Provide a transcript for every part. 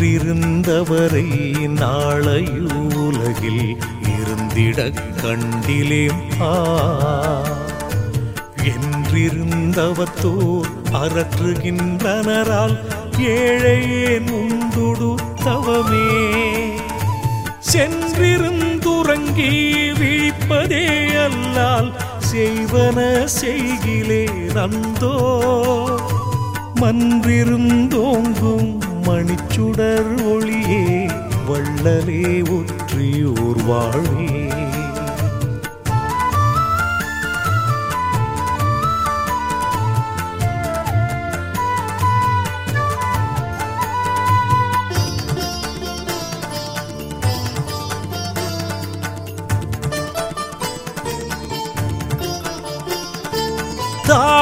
இன்றிருந்தவரை நாளையுலகில் இருந்திடக் கண்டிலேம் ஆ என்றிருந்தவத்தோர் அறற்றுகின்றனரால் ஏழையே நுந்துடு தவமே. சென்றிருந்துறங்கி விழிப்பதே அல்லால் செய்வன செய்கிலே நந்தோ மன்றிருந்தோங்கும் மணிச்சுடர் ஒளியே வள்ளலே ஒற்றியோர் வாழே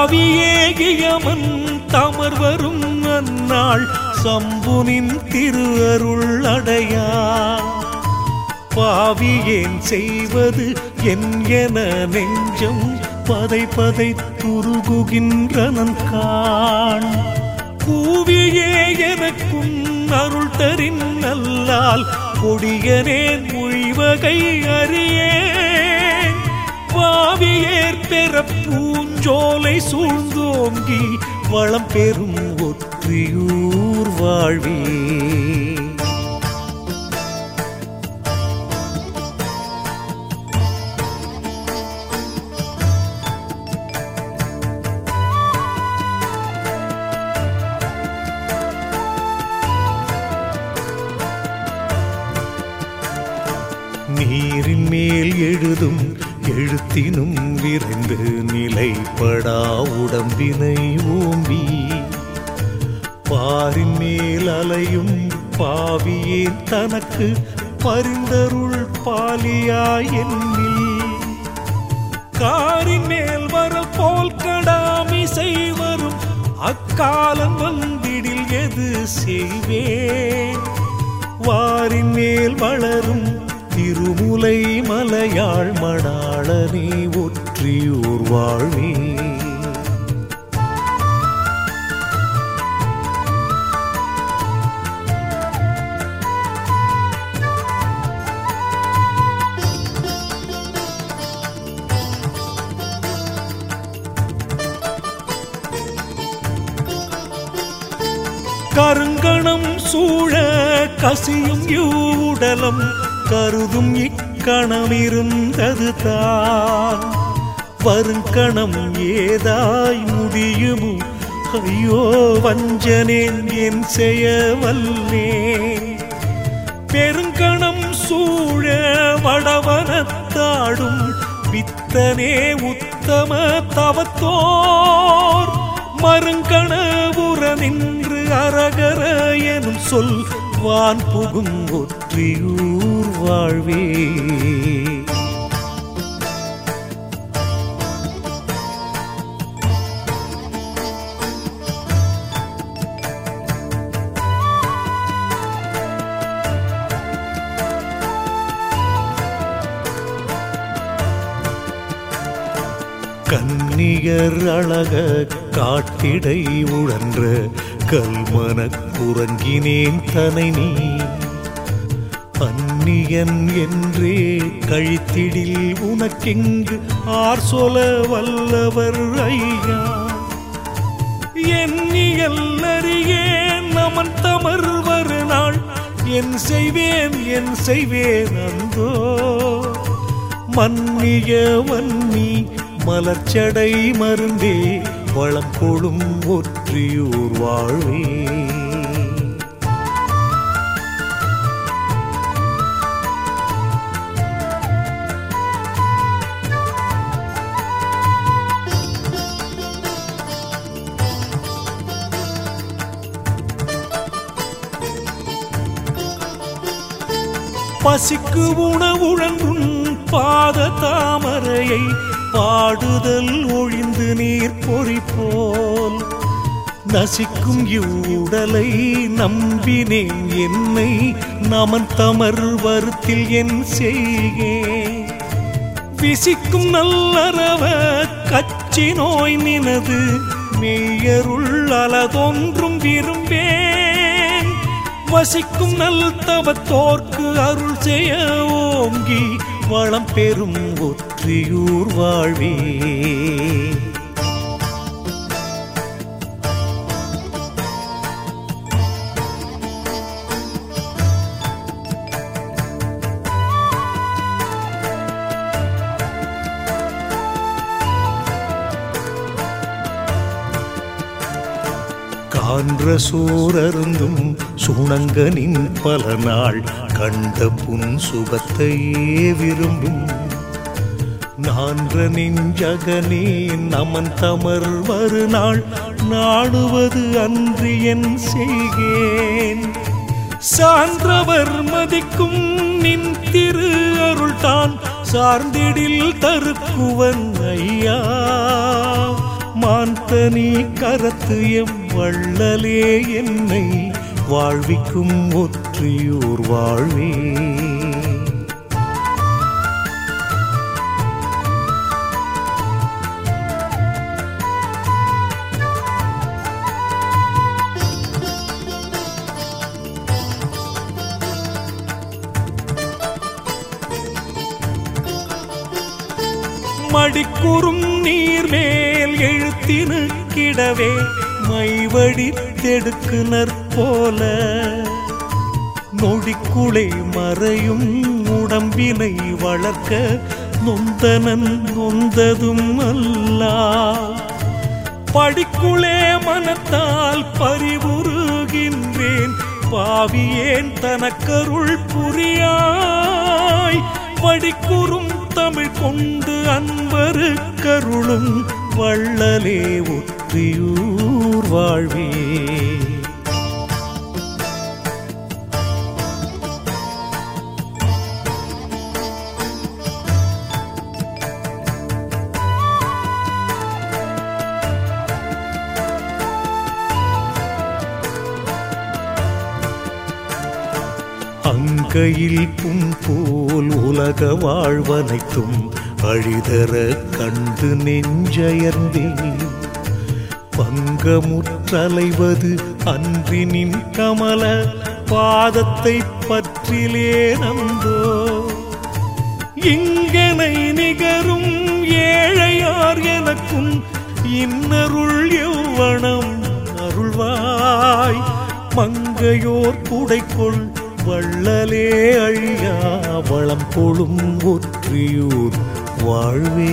தாவியேகியமன் தமர் வரும் அந்நாள் சம்புனின் திருஅருள் அடையா ஏன் செய்வது என்கென நெஞ்சம் பதை பதை துருகுகின்றனன் காண். கூவியே எனக்கும் அருள் தரின் நல்லால் கொடியனேன் மொழிவகை அறியேன். பாவியேற் பெற பூஞ்சோலை சூழ்ந்தோங்கி வளம் பெறும் ஒற்றியூர் வாழ்வே. நீரின் மேல் எழுதும் எழுத்தினும் விரைந்து நிலைப்படா உடம்பினை ஓம்பி. பாரின் மேல் அலையும் பாவியே தனக்கு பரிந்தருள் பாலியாய் என்னில். காரின் மேல் வர போல் கடாமி செய்வரும் அக்காலம் வந்திடில் எது செய்வேன் வாரின் மேல் வளரும் திருமுலை மலையாள் மடாளனே ஒற்றியூர் வாழ்வே கருங்கணம் சூழ கசியும் யூடலம் கருதும் இக்கணமிருந்தது தான் வருங்கணம் ஏதாய் முடியுமோ? ஐயோ வஞ்சனேன் என் செய்யவல்லே பெருங்கணம் சூழ வடவனத்தாடும் பித்தனே உத்தம தவத்தோர். மருங்கணவுற நின்று அரகர எனும் சொல் வான் புகும் ஒற்றியூர் வாழ்வே. கன்னியர் அழக காட்டிடை உழன்ற கல்மனக் குரங்கினேன் தனை நீ. அந்நியன் என்றே கழித்திடில் உனக்கெங்கு ஆர் சொல வல்லவர் ஐயா. எண்ணியல் அறியேன் நமன் தமர் நாள். என் செய்வேன் என் செய்வேன் அந்தோ. மன்னிய வன்னி மலர்ச்சடை மருந்தே வளம் கொழும் ஒற்றியூர் வாழ்வே. பசிக்கு உணவுழன்றும் பாத தாமரையை பாடுதல் ஒழிந்து நீர் பொறிப்போல். நசிக்கும் இவ்வுடலை நம்பினேன் என்னை நமன் தமர் வருத்தில் என் செய்கே. விசிக்கும் நல்லறவ கச்சி நோய் நினது மெய்யருள் அலதொன்றும் விரும்பேன். வசிக்கும் நல் தவத்தோர்க்கு அருள் செய்ய ஓங்கி வளம் பெறும் ஒற்றியூர் வாழ்வே. கான்ற சோரருந்தும் சுணங்கனின் பல நாள் கண்ட புன் சுகத்தையே விரும்பும். நான்ற நெஞ்சகனே நமன் தமர் வருநாள் நாடுவது அன்று என் செய்கேன். சான்றவர் மதிக்கும் நின் திரு அருள்தான் சார்ந்திடில் தருக்குவன் ஐயா. மாந்தனி கரத்து எம் வள்ளலே என்னை வாழ்விக்கும் ஒற்றியூர் வாழ்வே. மடிக்குறும் நீர் மேல் எழுத்தினு கிடவே மைவடித்தெடுக்கு நற்க போல நொடிக்குளே மறையும் உடம்பினை வளர்க்க நொந்தனன் நொந்ததும் அல்லா. படிக்குளே மனத்தால் பறிவுருகின்றேன் பாவியேன் தனக்கருள் புரியாய். படிக்குறும் தமிழ் கொண்டு அன்பரு கருளும் வள்ளலே ஒற்றியூர் வாழ்வே. அங்கையில் பும் போல் உலக வாழ்வனைத்தும் அழிதர கண்டு நெஞ்சயர்ந்தேன் பங்கமுற்றலைவது அன்றினின் கமல பாதத்தை பற்றிலே நந்தோ இங்கனை நிகரும் ஏழையார் எனக்கும் இன்னருள் எவ்வனம் அருள்வாய். மங்கையோர் குடைக்குள் வள்ளலே அழியா வளம் கொழும் ஒற்றியூர் வாழ்வே.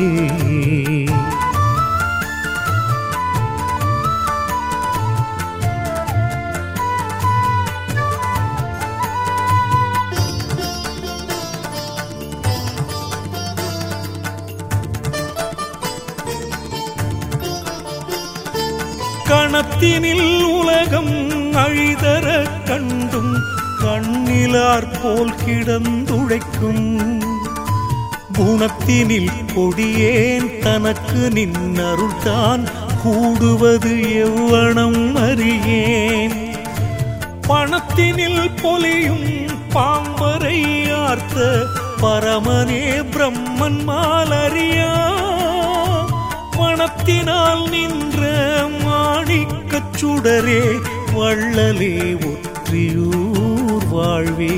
கணத்தினில் உலகம் அழிதர கண்டும் கண்ணிலார் போல் கிடந்துழைக்கும். குணத்தினில் கொடியேன் தனக்கு நின்னருள்தான் கூடுவது எவ்வளம் அறியேன். பணத்தினில் பொலியும் பாம்பரை ஆர்த்த பரமனே பிரம்மன் மாலறியா. மனத்தினால் நின்ற மாணிக்கச் சுடரே வள்ளலே ஒற்றியூ வாழ்வே